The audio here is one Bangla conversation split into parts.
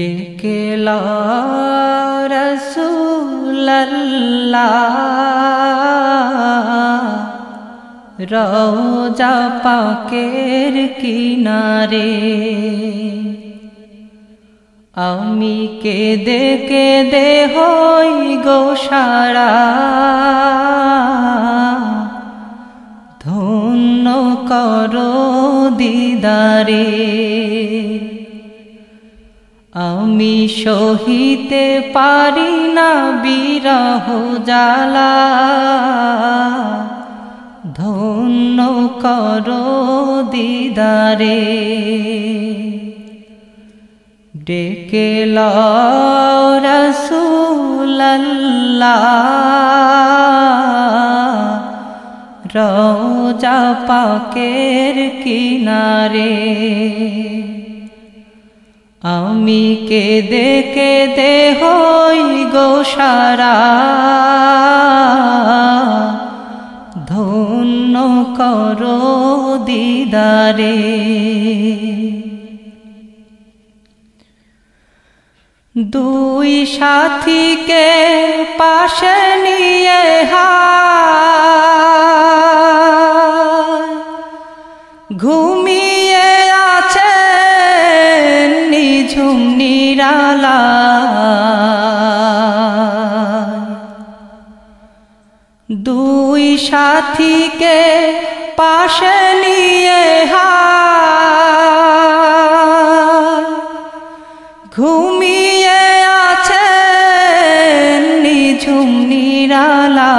ডেকে রসুল্লাহ রোজা পাকের কিনারে। আমি কেদে কেদে হই গো সারা। ধন্য করো দিদারে। আমি সহিতে পারি না বিরহ জালা ধন্য করো দিদারে। ডেকে রসুল্লাহ রোজা পাকের কিনারে। আমি কেদে কেদে হই গো সারা ধন্য করো দিদারে। দুই সাথীকে পাশে নিয়ে ঘুমিয়ে নিরালা দুই সাথীকে পাশে নিয়ে ঘুমিয়ে আছে নিঝুম নিরালা।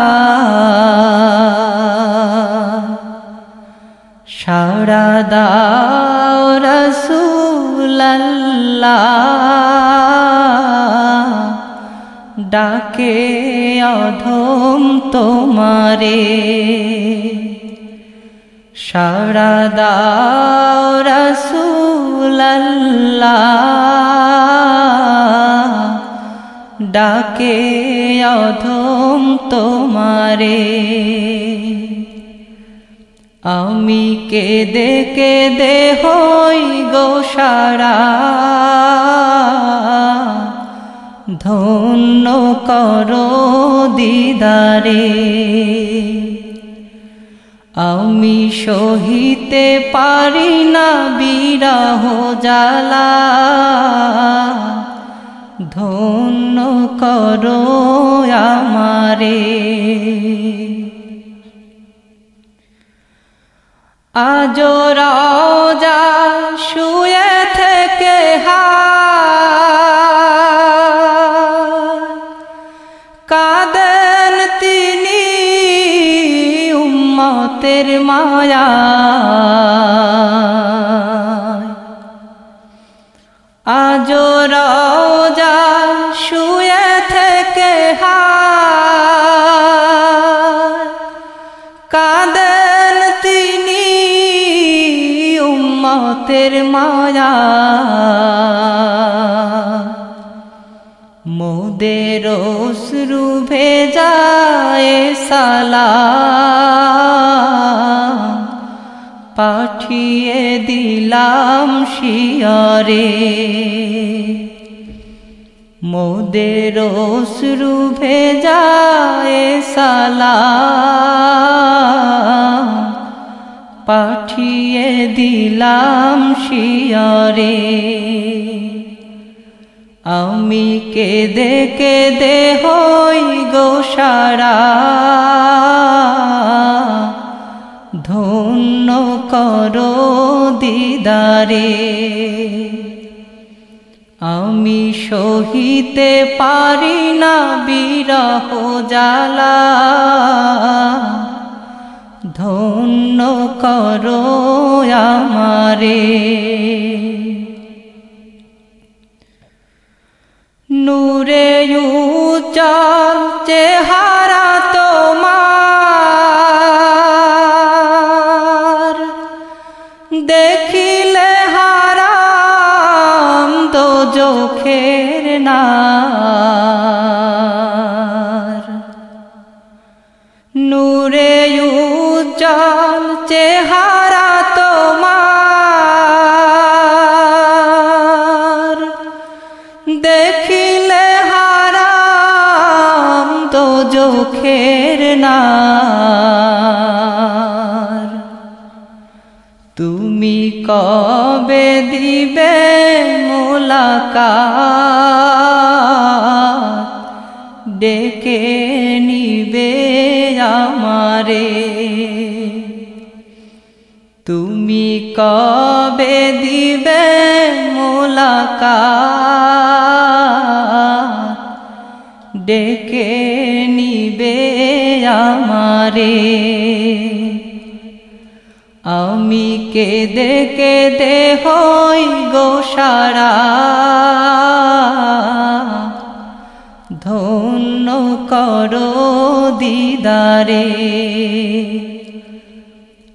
সারা দাও রসুল্লাহ ডাকে অধম তোমারে। সারা দাও ডাকে অধম তোমারে। আমি কেদে কেদে হই গো সারা। ধন্য করো দিদারে। আমি সহিতে পারি না বিরহ জালা ধন্য করো আমারে। আজ রাজা শুয়ে থেকে কাদেন তিনি উম্মতের মায়া। উম্মতের মায়া। মোদের অশ্রু ভেজায় সালা। পাঠিয়ে দিলাম শিয়রে। মোদের অশ্রু ভেজায় সালা। পাঠিয়ে দিলাম শিয়রে। আমি কেদে কেদে হই গো সারা। ধন্য করো দিদারে। আমি সহিতে পারি না বিরহ জালা ধন্য করো আমারে। নূরে উজ্জ্বল চেহারা তোমার। দেখিলে হারাম দো চোখের নার দিবে মোলাকা ডেকে নিবে আমারে। তুমি কবে দিবে মোলাকা ডেকে নিবে আমারে? আমি কেদে কেদে হই গোসারা ধন্য করো দিদারে,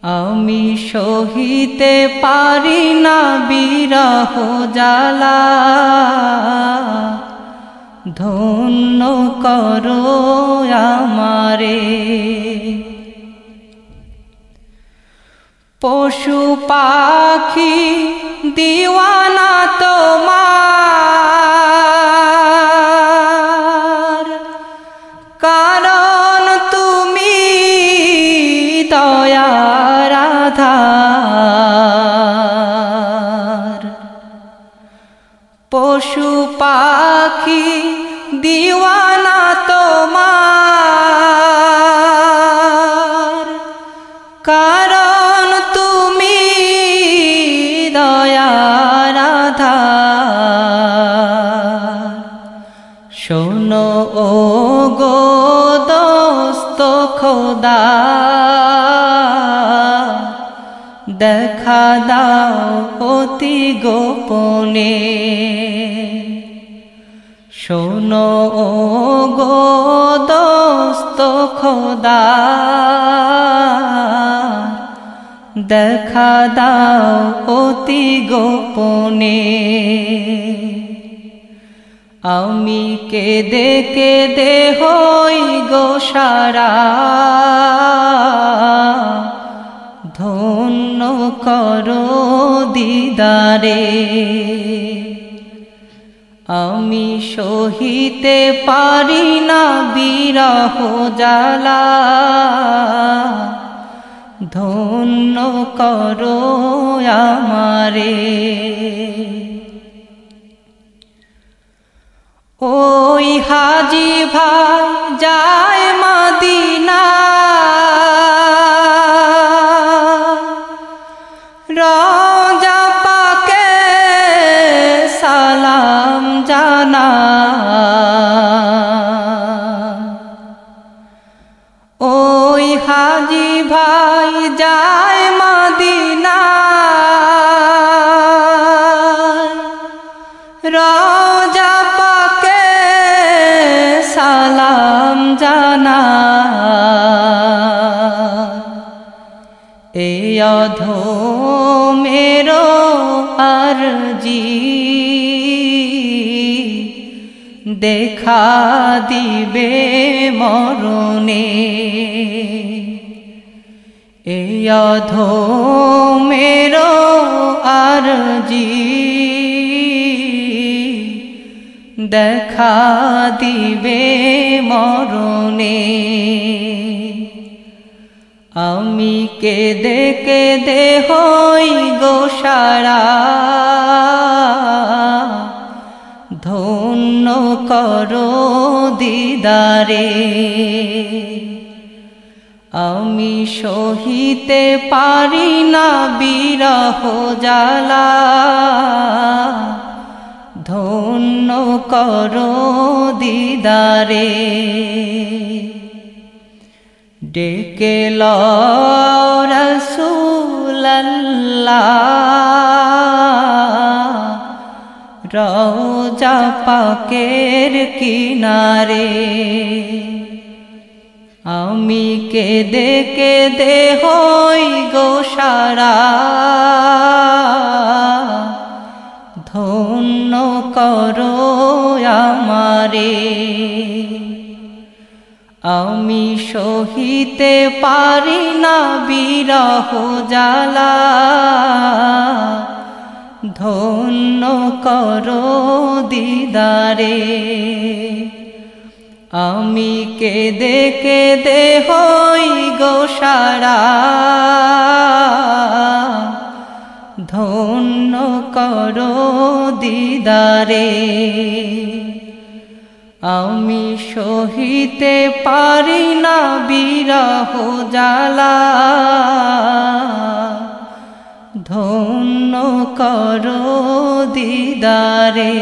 আমি সহিতে পারি না বিরহ জালা ধন্য করো আমারে। পশু পাখি দিওয়ানা তোমার। কারণ তুমি দয়ার আধার পশু পাখি দিওয়ানা তোমার। কারণ খোদা দেখা দাও অতি গোপনে। শোনো ও গো দোস্ত খোদা। দেখা দাও অতি গোপনে। আমি কেদে কেদে হই গো সারা। ধন্য করো দিদারে। আমি সহিতে পারি না বিরহ জালা ধন্য করো আমারে। Oh. সালাম জানা। এ অধো মেরো আরজি। দেখা দিবে মরণে। এ অধো মেরো আরজি। দেখা দিবে মরণে। আমি কেদে কেদে হই গোসারা ধন্য করো দিদারে। আমি সহিতে পারি না বিরহ জালা ধন্য করো দিদারে। ডেকে রওজা পাকের কিনারে। আমি কেদে কেদে হই গো সারা। ধন্য করো আমারে। আমি সহিতে পারি না বিরহ জালা ধন্য করো দিদারে। আমি কেদে কেদে হই গোসারা। ধন্য করো দিদারে। আমি সহিতে পারি না বিরহ জালা ধন্য করো দিদারে।